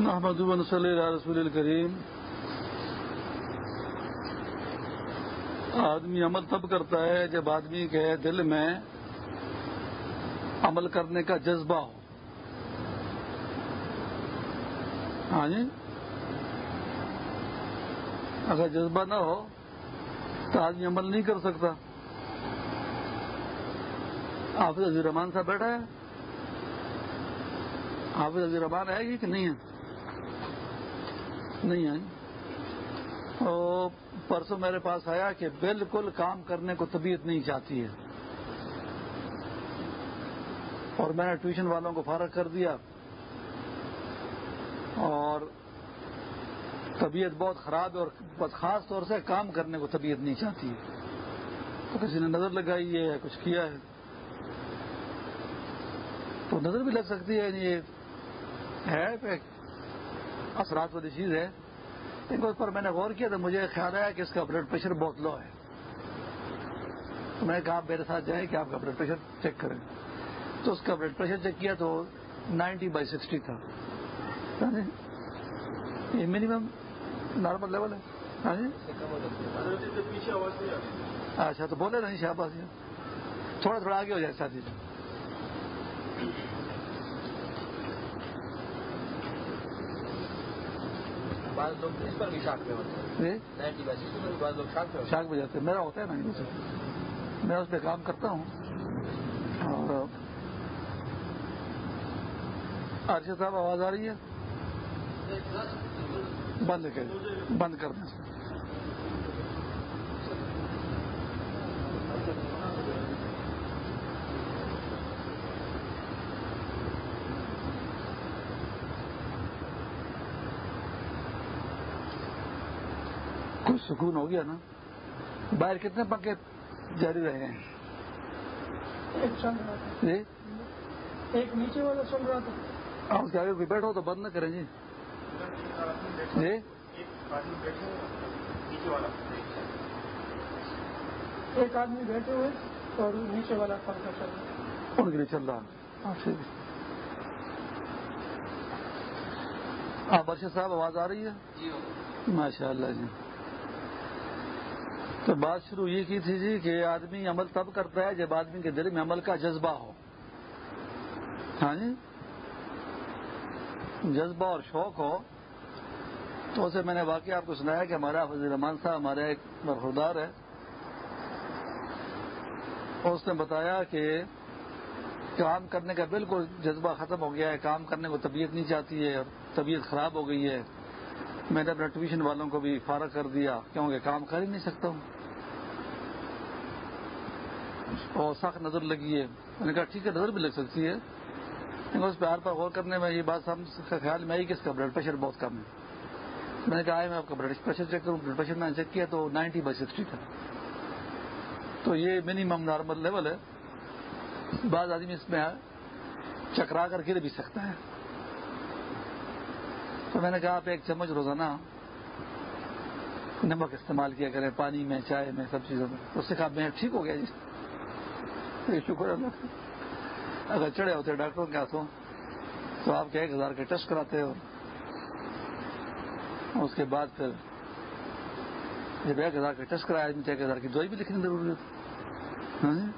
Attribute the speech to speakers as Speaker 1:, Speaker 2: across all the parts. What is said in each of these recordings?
Speaker 1: محمد صلی اللہ رسول الکریم۔ آدمی عمل تب کرتا ہے جب آدمی کے دل میں عمل کرنے کا جذبہ ہو۔ ہاں جی؟ اگر جذبہ نہ ہو تو آدمی عمل نہیں کر سکتا۔ حافظ عزیر رحمان صاحب بیٹھا ہے۔ حافظ عزیر رحمان ہے گی کہ نہیں ہے؟ نہیں ہے پرسوں میرے پاس آیا کہ بالکل کام کرنے کو طبیعت نہیں چاہتی ہے۔ اور میں نے ٹیوشن والوں کو فارغ کر دیا۔ اور طبیعت بہت خراب ہے اور بس خاص طور سے کام کرنے کو طبیعت نہیں چاہتی ہے۔ تو کسی نے نظر لگائی ہے یا کچھ کیا ہے۔ تو نظر بھی لگ سکتی ہے، یہ ہے اثرات والی چیز ہے۔ لیکن اس پر میں نے غور کیا تو مجھے خیال آیا کہ اس کا بلڈ پریشر بہت لو ہے۔ تو میں نے کہا آپ میرے ساتھ جائیں کہ آپ کا بلڈ پریشر چیک کریں۔ تو اس کا بلڈ پریشر چیک کیا تو نائنٹی بائی سکسٹی تھا۔ ہاں جی؟ یہ منیمم نارمل لیول ہے۔ ہاں جی؟ اچھا تو بولے نہیں شاہ جی۔ تھوڑا تھوڑا آگے ہو جائے ساتھی جی۔ شاک بھی جاتے میرا ہوتا ہے نا میں اس پہ کام کرتا ہوں۔ اور ارشد صاحب آواز آ رہی ہے؟ بند کر بند کر دیں۔ سکون ہو گیا نا۔ باہر کتنے پنکھے جاری رہے ہیں؟
Speaker 2: جی؟ ایک نیچے والا چل رہا
Speaker 1: تھا۔ اس بیٹھو تو بند نہ کریں جی۔ جی؟
Speaker 2: ایک آدمی بیٹھے ہوئے اور نیچے والا پنکھا چل رہا
Speaker 1: ان کے لیے چل رہا۔ ہاں، آپ ارشد صاحب آواز آ رہی ہے؟ جی ماشاء اللہ جی۔ تو بات شروع یہ کی تھی جی کہ آدمی عمل تب کرتا ہے جب آدمی کے دل میں عمل کا جذبہ ہو۔ ہاں جی؟ جذبہ اور شوق ہو۔ تو اسے میں نے واقعہ آپ کو سنایا کہ ہمارا وزیر رحمان صاحب ہمارا ایک برخوردار ہے۔ اس نے بتایا کہ کام کرنے کا بالکل جذبہ ختم ہو گیا ہے۔ کام کرنے کو طبیعت نہیں چاہتی ہے اور طبیعت خراب ہو گئی ہے۔ میں نے اپنے ٹیوشن والوں کو بھی فارغ کر دیا۔ کیونکہ کام کر ہی نہیں سکتا ہوں۔ اور سخت نظر لگی ہے۔ میں نے کہا، ٹھیک ہے، نظر بھی لگ سکتی ہے۔ لیکن اس پیار پر غور کرنے میں یہ بات کا خیال میں آئی کہ اس کا بلڈ پریشر بہت کم ہے۔ میں نے کہا میں آپ کا بلڈ پریشر چیک کروں۔ بلڈ پریشر میں نے چیک کیا تو نائنٹی بائی سکسٹی تھا۔ تو یہ منیمم نارمل لیول ہے۔ بعض آدمی اس میں چکرا کر گر بھی سکتا ہے۔ تو میں نے کہا، آپ ایک چمچ روزانہ نمک استعمال کیا کریں، پانی میں، چائے میں، سب چیزوں میں۔ اس سے کہا، میں ٹھیک ہو گیا جی۔ شکر اللہ اگر چڑھے ہوتے ڈاکٹروں کے ہاتھوں، تو آپ کے ایک ہزار کے ٹیسٹ کراتے ہو۔ اس کے بعد پھر جب ایک ہزار کا ٹیسٹ کرایا ایک ہزار کی دوائی بھی لکھنی ضروری ہوتی ہاں جی؟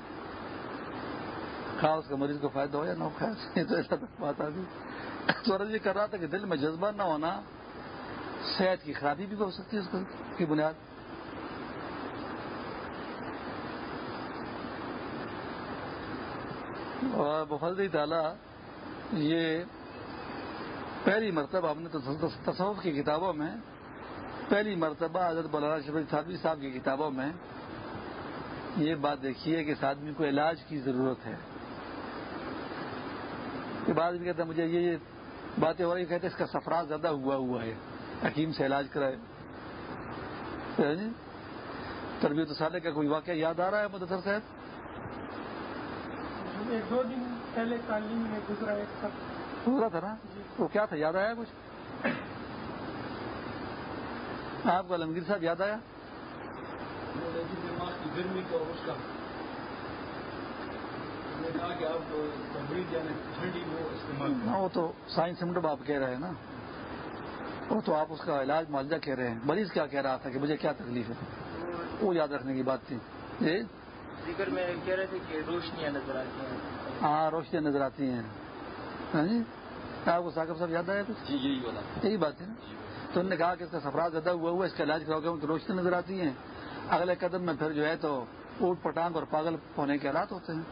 Speaker 1: اس کا مریض کو فائدہ ہو یا نہ ہو تو ایسا بات آ گئی سورج یہ کر رہا تھا کہ دل میں جذبہ نہ ہونا، صحت کی خرابی بھی ہو سکتی ہے اس کی بنیاد۔ اور بفلدی تعالیٰ یہ پہلی مرتبہ ہم نے تصوف کی کتابوں میں پہلی مرتبہ حضرت مولانا شفیع تھانوی صاحب کی کتابوں میں یہ بات دیکھی ہے کہ اس آدمی کو علاج کی ضرورت ہے۔ کے بعد بھی کہتے ہیں مجھے یہ باتیں ہو رہی کہتے اس کا سفراز زیادہ ہوا ہوا ہے، حکیم سے علاج کرائے۔ یعنی تربیت سالے کا کوئی واقعہ یاد آ رہا ہے مدثر صاحب؟
Speaker 2: ایک دو دن پہلے تعلیم میں گزرا ایک
Speaker 1: گزرا تھا نا؟ وہ کیا تھا؟ یاد آیا کچھ؟ آپ کو علمگیر صاحب یاد آیا؟ ہاں وہ تو سائنس سمٹم آپ کہہ رہے ہیں نا۔ وہ تو آپ اس کا علاج معالجہ کہہ رہے ہیں۔ مریض کیا کہہ رہا تھا کہ مجھے کیا تکلیف ہے؟ وہ یاد رکھنے کی بات تھی۔ جی؟
Speaker 3: ذکر میں کہہ رہے تھے کہ روشنیاں نظر آتی ہیں۔
Speaker 1: ہاں روشنیاں نظر آتی ہیں۔ ہاں جی؟ آپ کو ثاقب صاحب یاد آیا کچھ؟
Speaker 3: جی جی بولا
Speaker 1: یہی بات ہے نا؟ تو انہوں نے کہا کہ اس کا سفرات زیادہ ہوا ہوا ہے اس کا علاج کراؤ گے تو روشنی نظر آتی ہیں۔ اگلے قدم میں پھر جو ہے تو اوٹ پٹانگ اور پاگل ہونے کے حالات ہوتے ہیں۔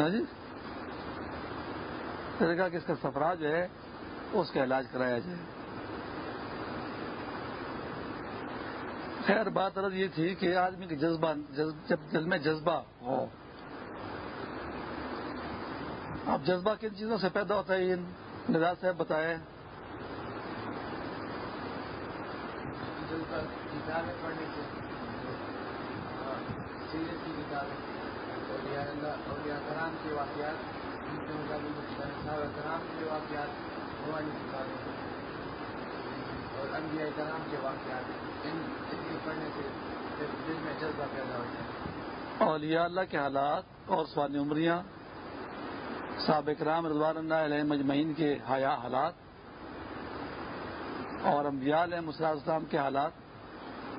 Speaker 1: ہاں جی؟ کہا کہ اس کا سفرات جو ہے اس کا علاج کرایا جائے۔ خیر بات عرض یہ تھی کہ آدمی کا جذبہ، جذب- جب دل میں جذبہ ہو، اب جذبہ کن چیزوں سے پیدا ہوتا ہے؟ یہ نظار صاحب بتائے
Speaker 3: کتابیں اور انبیاء کرام کے واقعات ان کے پڑھنے سے دل میں جذبہ پیدا ہوتا ہے۔
Speaker 1: اولیاء اللہ کے حالات اور سوانی عمریاں سابق رام رضوان اللہ علیہ مجمعین کے حیا حالات اور انبیاء علیہ مسلاط کے حالات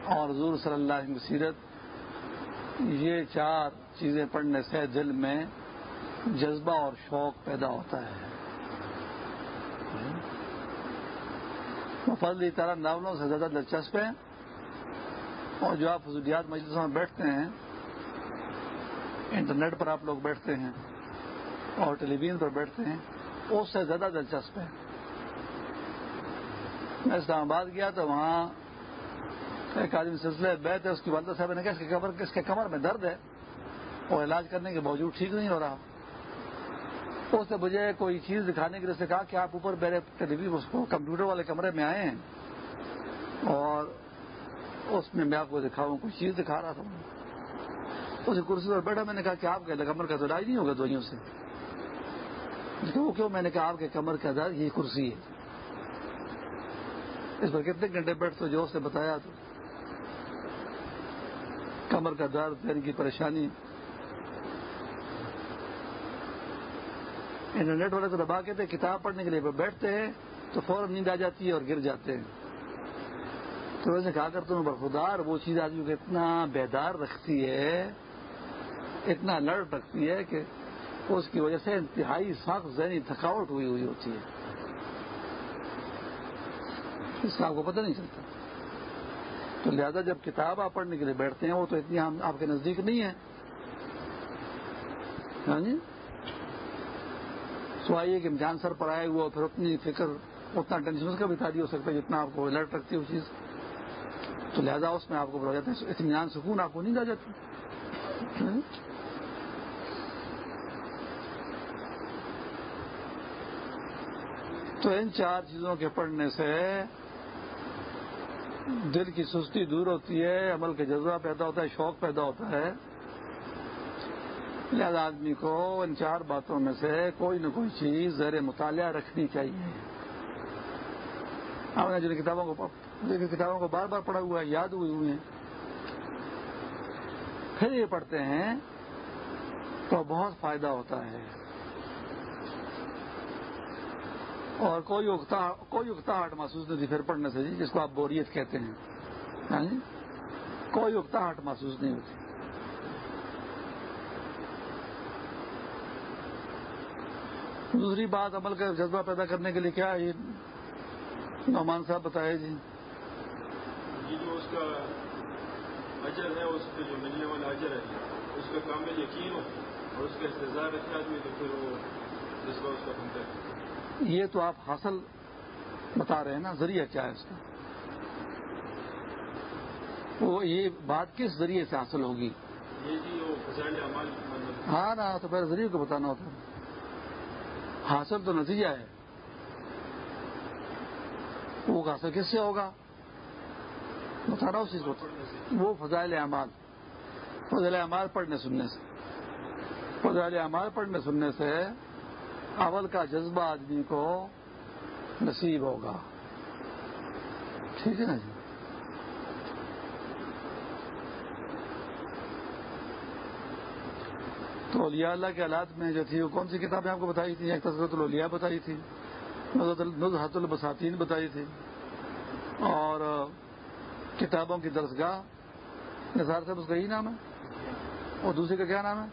Speaker 1: اور حضور صلی اللہ علیہ وسلم سیرت، یہ چار چیزیں پڑھنے سے دل میں جذبہ اور شوق پیدا ہوتا ہے۔ مفضلی طرح ناولوں سے زیادہ دلچسپ ہیں اور جو آپ فضولیات مجلسوں میں بیٹھتے ہیں، انٹرنیٹ پر آپ لوگ بیٹھتے ہیں اور ٹیلی ویژن پر بیٹھتے ہیں، اس سے زیادہ دلچسپ ہے۔ میں اسلام آباد گیا تو وہاں ایک آدمی سلسلے بیٹھ ہے اس کی والدہ صاحب نے کہا، اس کے کمر اس کے کمر میں درد ہے اور علاج کرنے کے باوجود ٹھیک نہیں ہو رہا۔ اس نے مجھے کوئی چیز دکھانے کے لیے سے کہا کہ آپ اوپر میرے ٹیلی ویژن کمپیوٹر والے کمرے میں آئے ہیں اور اس میں میں آپ کو دکھاؤں، کوئی چیز دکھا رہا تھا۔ اس کرسی پر بیٹھا، میں نے کہا کہ آپ کے کمر کا تو علاج نہیں ہوگا دوائیوں سے۔ کیوں کیوں؟ میں نے کہا، آپ کے کمر کا درد یہ کرسی ہے۔ اس پر کتنے گھنٹے بیٹھ تو جو اس نے بتایا تو کمر کا درد یعنی پیر کی پریشانی۔ انٹرنیٹ والے تو دبا کے تھے کتاب پڑھنے کے لیے بیٹھتے ہیں تو فوراً نیند آ جاتی ہے اور گر جاتے ہیں۔ تو ویسے کہا کرتا ہوں برخودار وہ چیز آدمی کو اتنا بیدار رکھتی ہے، اتنا الرٹ رکھتی ہے کہ اس کی وجہ سے انتہائی سخت ذہنی تھکاوٹ ہوئی ہوئی ہوتی ہے۔ اس کا آپ کو پتہ نہیں چلتا۔ تو لہذا جب کتاب آپ پڑھنے کے لیے بیٹھتے ہیں، وہ تو اتنی ہم آپ کے نزدیک نہیں ہے۔ ہاں جی؟ سو آئیے کہ امتحان سر پر آئے ہوا پھر اتنی فکر اتنا ٹینشن اس کا بھی تاری ہو سکتا ہے جتنا آپ کو الرٹ رکھتی ہے وہ چیز۔ تو لہذا اس میں آپ کو ہو جاتا ہے، اطمینان، سکون، آپ کو نہیں آ جاتی تو ان چار چیزوں کے پڑھنے سے دل کی سستی دور ہوتی ہے، عمل کا جذبہ پیدا ہوتا ہے، شوق پیدا ہوتا ہے۔ لہذا آدمی کو ان چار باتوں میں سے کوئی نہ کوئی چیز زیر مطالعہ رکھنی چاہیے۔ ہم نے جن کتابوں کو جن کتابوں کو بار بار پڑھا ہوا ہے، یاد ہوئی ہوئی ہیں۔ پھر یہ پڑھتے ہیں تو بہت فائدہ ہوتا ہے۔ اور کوئی اگتا کوئی اگتا ہٹ محسوس نہیں ہوتی پھر پڑھنے سے جی جس کو آپ بوریت کہتے ہیں۔ ہاں جی؟ کوئی اگتا ہٹ محسوس نہیں ہوتی۔ دوسری بات عمل کا جذبہ پیدا کرنے کے لیے کیا ہے؟ یہ نعمان صاحب بتائے جی۔
Speaker 4: جو اس کا اجر ہے اس پہ جو ملنے والا اجر ہے اس کا کامل یقین ہو اور اس کا انتظار رکھے آدمی تو پھر وہ جذبہ اس کا بنتا ہے۔
Speaker 1: یہ تو آپ حاصل بتا رہے ہیں نا ذریعہ کیا ہے اس کا؟ وہ یہ بات کس ذریعے سے حاصل ہوگی؟ ہاں نا تو پہلے ذریعے کو بتانا ہوتا ہے۔ حاصل تو نتیجہ ہے۔ وہ حاصل کس سے ہوگا؟ بتانا اس چیز کو وہ فضائل اعمال فضائل اعمال پڑھنے سننے سے۔ فضائل اعمال پڑھنے سننے سے اول کا جذبہ آدمی کو نصیب ہوگا۔ ٹھیک ہے نا جی؟ تو اولیاء اللہ کے حالات میں جو تھی وہ کون سی کتابیں آپ کو بتائی تھی ایک تصورت الاولیاء بتائی تھی نزحت البساتین بتائی تھی، اور کتابوں کی درسگاہ۔ نثار صاحب، اس کا یہی نام ہے؟ اور دوسری کا کیا نام ہے؟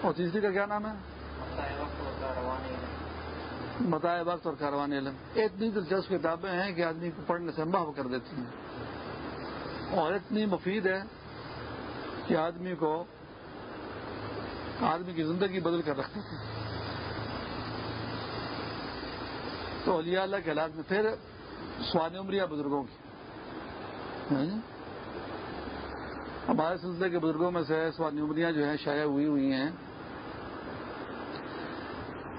Speaker 1: اور تیسری کا کیا نام ہے؟ بتائے وقت اور کاروان علم۔ اتنی دلچسپ کتابیں ہیں کہ آدمی کو پڑھنے سے محو کر دیتی ہیں۔ اور اتنی مفید ہے کہ آدمی کو آدمی کی زندگی بدل کر رکھ دیتی تو اولیاء اللہ کے حالات میں پھر سوان عمریہ بزرگوں کی۔ ہاں؟ ہمارے سلسلے کے بزرگوں میں سے سوان عمریاں جو ہیں، شائع ہوئی ہوئی ہیں۔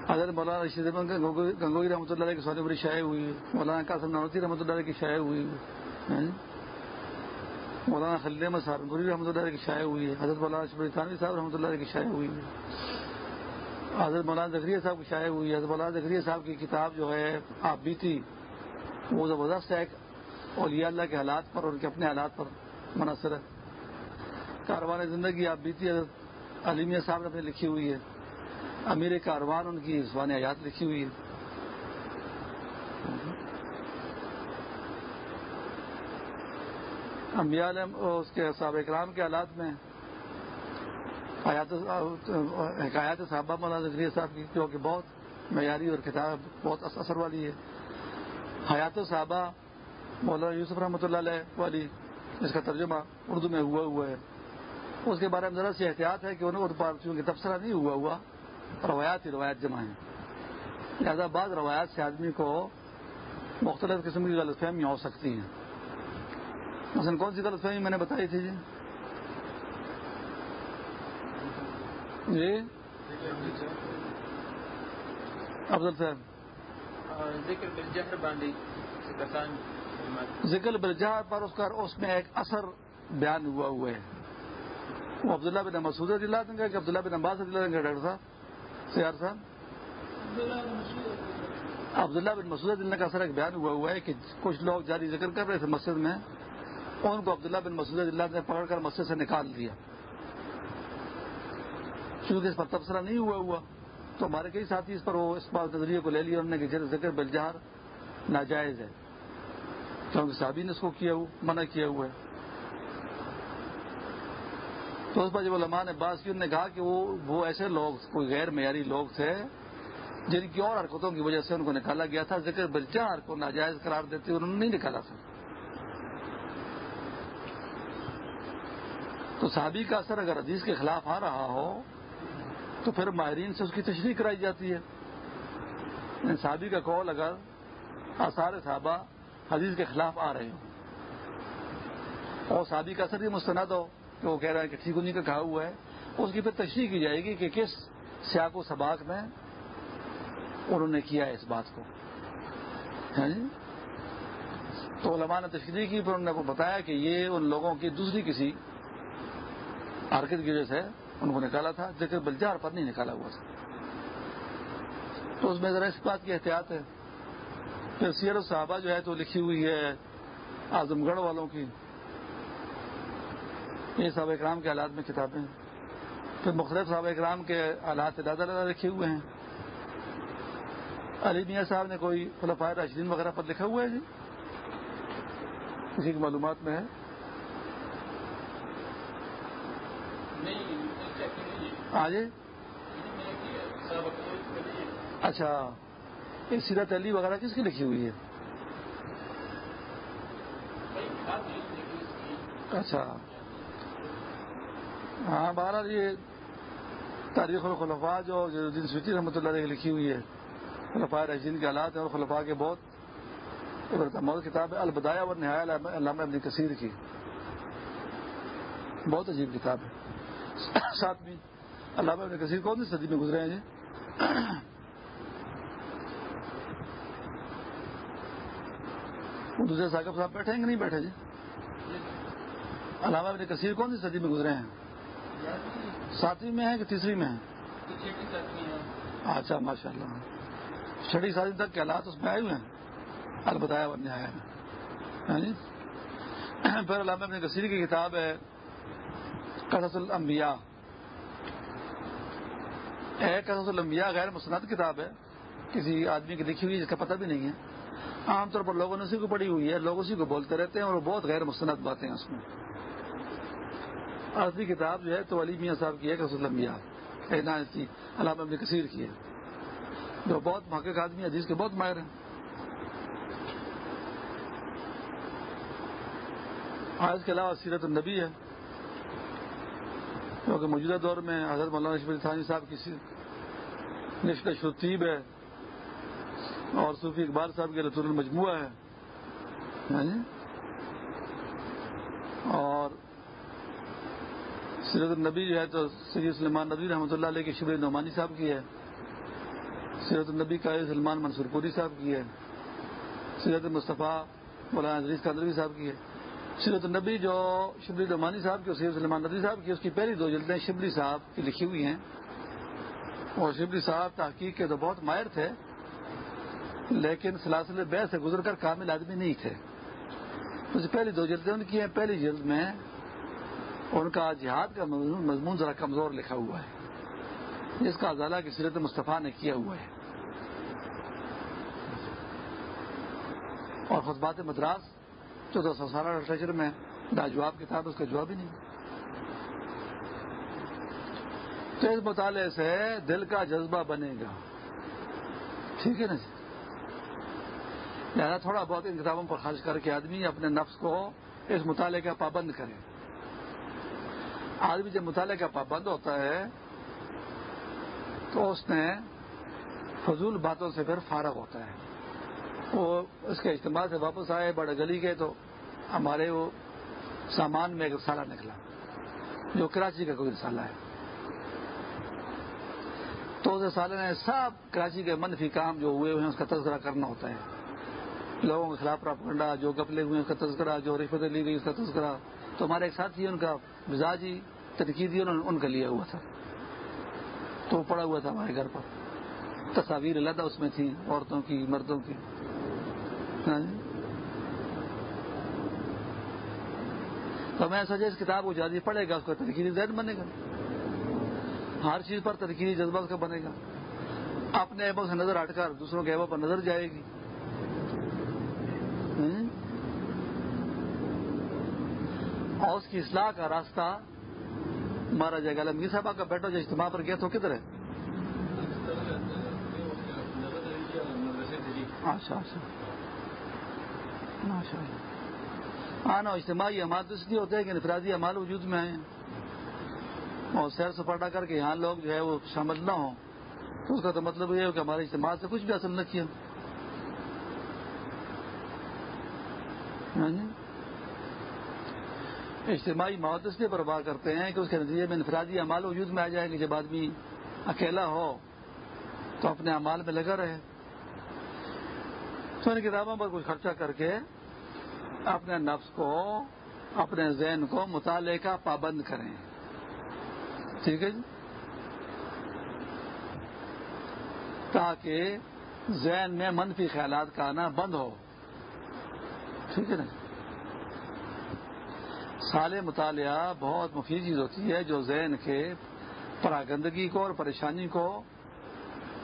Speaker 1: حضرت مولانا رشید گنگوئی رحمۃ اللہ کی سوانی عمری شائع ہوئی، مولانا قاسم نوتی رحمۃ اللہ کی شائع ہوئی۔ ہاں؟ مولانا خلید احمد سہارنپوری رحمۃ اللہ کی شائع ہوئی ہے، حضرت مولانا شبری صاحب رحمۃ اللہ کی شائع ہوئی ہے۔ حضرت مولانا زکریہ صاحب کی شائع ہوئی ہے، حضرت مولانا زکریہ صاحب کی کتاب جو ہے، آپ بیتی، وہ زبردست ہے اولیاء اللہ کے حالات پر اور ان کے اپنے حالات پر منحصر ہے۔ کاروان زندگی آپ بیتی، حضرت علیمیہ صاحب نے اپنی لکھی ہوئی ہے۔ امیر کاروان ان کی زبان حیات لکھی ہوئی ہے۔ انبیاء اس کے صحابہ اکرام کے حالات میں حکایات صحابہ مولانا ذکری صاحب کی جو کہ بہت معیاری اور کتاب بہت اثر والی ہے۔ حیات صحابہ مولانا یوسف رحمۃ اللہ علیہ والی جس کا ترجمہ اردو میں ہوا ہوا ہے۔ اس کے بارے میں ذرا سی احتیاط ہے کہ انہوں چونکہ تبصرہ نہیں ہوا ہوا، روایات ہی روایت جمع ہیں۔ لہٰذا بعض روایات سے آدمی کو مختلف قسم کی غلط فہمیاں ہو سکتی ہیں۔ مثلا کون سی غلط فہمی میں نے بتائی تھی جی؟ جی؟ افضل صاحب۔ ذکر برجہ پر اس کا اس میں ایک اثر بیان ہوا ہوا ہے۔ وہ عبداللہ بن مسعود دلا دیں گے کہ عبداللہ بن عباس دلا دیں گے ڈاکٹر صاحب سیار صاحب۔ عبداللہ بن مسعود دلہ کا اثر ایک بیان ہوا ہوا ہے کہ کچھ لوگ جاری ذکر کر رہے تھے مسجد میں۔ ان کو عبداللہ بن مسعود اللہ نے پکڑ کر مسجد سے نکال دیا؟ کیونکہ اس پر تبصرہ نہیں ہوا ہوا۔ تو ہمارے کئی ساتھی اس پر وہ اس بات نظریے کو لے لیا انہوں نے کہ ذکر بلجہار ناجائز ہے۔ کیونکہ صحابی نے اس کو کیا منع کیا ہوا ہے۔ تو اس پر جب علماء نے بات کی، انہوں نے کہا کہ وہ وہ ایسے لوگ، کوئی غیر معیاری لوگ تھے جن کی اور حرکتوں کی وجہ سے ان کو نکالا گیا تھا۔ ذکر بلجہار کو ناجائز قرار دیتے انہوں نے نہیں نکالا تھا۔ تو صحابی کا اثر اگر حدیث کے خلاف آ رہا ہو، تو پھر ماہرین سے اس کی تشریح کرائی جاتی ہے۔ یعنی صحابی کا کال اگر آثار صحابہ حدیث کے خلاف آ رہے ہوں۔ اور صحابی کا اثر یہ مستند ہو کہ وہ کہہ رہا ہے کہ ٹھیک انہیں کا کہا ہوا ہے، اس کی پھر تشریح کی جائے گی کہ کس سیاق و سباق میں انہوں نے کیا ہے اس بات کو۔ ہاں جی؟ تو علماء نے تشریح کی، پھر انہوں نے بتایا کہ یہ ان لوگوں کی دوسری کسی حرکت کی وجہ سے ان کو نکالا تھا ذکر بلجار پر نہیں نکالا ہوا تھا۔ تو اس میں ذرا اس بات کی احتیاط ہے۔ پھر سیر صحابہ جو ہے تو لکھی ہوئی ہے اعظم گڑھ والوں کی۔ یہ صحابہ اکرام کے حالات میں کتابیں۔ پھر مختلف صحابہ اکرام کے حالات زیادہ زیادہ لکھے ہوئے ہیں۔ علی میاں صاحب نے کوئی خلفائے راشدین وغیرہ پر لکھا ہوا ہے جی؟ کسی کی معلومات میں ہے۔ آج اچھا یہ سیرت علی وغیرہ کس کی لکھی ہوئی ہے؟ اچھا۔ ہاں بہرحال یہ تاریخ الخلفاء جو دن سوچی رحمۃ اللہ علیہ لکھی ہوئی ہے، خلفاء رشین کے حالات ہیں اور خلفاء کے بہت عبرت کتاب ہے۔ البدایا اور نہایا علامہ ابن کثیر کی۔ بہت عجیب کتاب ہے۔ ساتویں علامہ ابن کثیر کون سی صدی میں گزرے ہیں۔ جی دوسرے ثاقب صاحب بیٹھے ہیں کہ نہیں بیٹھے جی؟ علامہ ابن کثیر کون سی صدی میں گزرے ہیں۔ ساتویں میں ہے کہ تیسری میں ہے اچھا ماشاء اللہ چھٹی سال تک کے حالات اس میں آئے ہوئے ہیں۔ البتایا بننے آیا۔ ہاں جی؟ پھر علامہ ابن کثیر کی کتاب ہے قصص الانبیاء۔ ایک قصص الانبیاء غیر مسند کتاب ہے، کسی آدمی کی لکھی ہوئی جس کا پتہ بھی نہیں ہے۔ عام طور پر لوگوں نے اسی کو پڑھی ہوئی ہے، لوگ اسی کو بولتے رہتے ہیں اور وہ بہت غیر مستند باتیں ہیں اس میں۔ اصلی کتاب جو ہے تو علی میاں صاحب کی ہے رسول الانبیاء۔ کہنا اس کی علامہ ابن کثیر کی ہے۔ جو بہت محقق آدمی حدیث کے بہت ماہر ہیں۔ آج کے علاوہ سیرت النبی ہے۔ کیونکہ موجودہ دور میں حضرت مولانا رشف ثانی صاحب کی نشق شتیب ہے اور صوفی اقبال صاحب کے رسول المجموعہ ہے یعنی؟ اور سیرت النبی جو ہے تو سید سلمان نبی رحمۃ اللہ علیہ کے شبر نعمانی صاحب کی ہے، سیرت النبی کا سلمان منصور پوری صاحب کی ہے، سیرت مصطفیٰ مولانا عزیز قدروی صاحب کی ہے۔ سیرت النبی جو شبلی نعمانی صاحب کی اور سید سلمان نبی صاحب کی، اس کی پہلی دو جلدیں شبلی صاحب کی لکھی ہوئی ہیں۔ اور شبلی صاحب تحقیق کے تو بہت ماہر تھے، لیکن سلاسل بے سے گزر کر کامل آدمی نہیں تھے۔ اس پہلی دو جلدیں ان کی ہیں، پہلی جلد میں ان کا جہاد کا مضمون ذرا کمزور لکھا ہوا ہے، جس کا ازالہ کی سیرت مصطفیٰ نے کیا ہوا ہے۔ اور خطبات مدراس چودہ سو سالہ لٹریچر میں لاجواب کتاب اس کا جواب ہی نہیں تو اس مطالعے سے دل کا جذبہ بنے گا۔ ٹھیک ہے نا جی؟ لہٰذا تھوڑا بہت ان کتابوں پر خرچ کر کے آدمی اپنے نفس کو اس مطالعے کا پابند کرے۔ آدمی جب مطالعے کا پابند ہوتا ہے، تو اس نے فضول باتوں سے پھر فارغ ہوتا ہے۔ وہ اس کے اجتماع سے واپس آئے بڑے گلی کے، تو ہمارے وہ سامان میں ایک رسالہ نکلا، جو کراچی کا کوئی رسالہ ہے۔ تو اس رسالے نے سب کراچی کے منفی کام جو ہوئے ہوئے ہیں اس کا تذکرہ کرنا ہوتا ہے۔ لوگوں کے خلاف پراپنڈا جو گپلے ہوئے اس کا تذکرہ، جو رشوت لی گئی اس کا تذکرہ۔ تو ہمارے ایک ساتھی ان کا مزاجی تنقیدی انہوں نے ان کا لیا ہوا تھا۔ تو وہ پڑا ہوا تھا ہمارے گھر پر۔ تصاویر علیحدہ اس میں تھی عورتوں کی، مردوں کی۔ ہاں جی۔ تو میں سوچا اس کتاب کو جادی پڑھے گا، اس کا تنقیدی ذہن بنے گا۔ ہر چیز پر تنقیدی جذبہ کا بنے گا۔ اپنے ایبوں سے نظر ہٹ کر دوسروں کے ایبوں پر نظر جائے گی۔ ہاں جی۔ اور اس کی اصلاح کا راستہ مارا جائے گا عالمگیر صاحب کا بیٹا جو اجتماع پر گیا تو کدھر ہے اچھا اچھا۔ ماشاء اللہ ہاں اجتماعی عمال تو اس لیے ہوتے ہیں کہ انفرادی عمال وجود میں آئے ہیں۔ اور سیر سپاٹا کر کے یہاں لوگ جو ہے وہ شامل نہ ہوں۔ تو اس کا تو مطلب یہ ہے کہ ہمارے اجتماع سے کچھ بھی حاصل نہ کیا۔ ہاں جی؟ اجتماعی موت اس لیے برباد کرتے ہیں کہ اس کے نتیجے میں انفرادی امال وجود میں آ جائے گی جب آدمی اکیلا ہو تو اپنے امال میں لگا رہے۔ تو ان کتابوں پر کچھ خرچہ کر کے اپنے نفس کو، اپنے ذہن کو مطالعے کا پابند کریں۔ ٹھیک ہے جی؟ تاکہ ذہن میں منفی خیالات کا آنا بند ہو۔ ٹھیک ہے نا جی؟ سال مطالعہ بہت مفید چیز ہوتی ہے جو ذہن کے پراگندگی کو اور پریشانی کو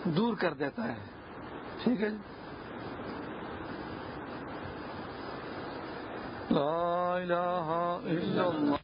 Speaker 1: دور کر دیتا ہے۔ ٹھیک ہے جی؟ لا إله إلا الله.